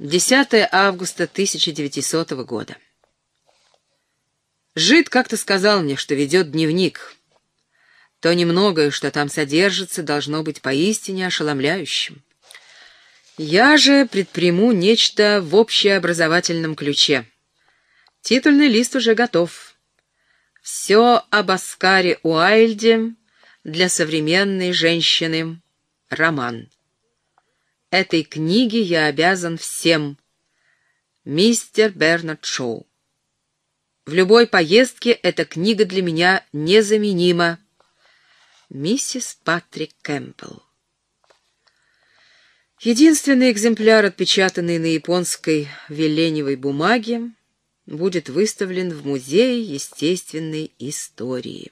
10 августа 1900 года. Жид как-то сказал мне, что ведет дневник. То немногое, что там содержится, должно быть поистине ошеломляющим. Я же предприму нечто в общеобразовательном ключе. Титульный лист уже готов. Все об Оскаре Уайльде для современной женщины. Роман. Этой книге я обязан всем. Мистер Бернард Шоу. В любой поездке эта книга для меня незаменима. Миссис Патрик Кэмпбелл. Единственный экземпляр, отпечатанный на японской веленевой бумаге, будет выставлен в Музее естественной истории.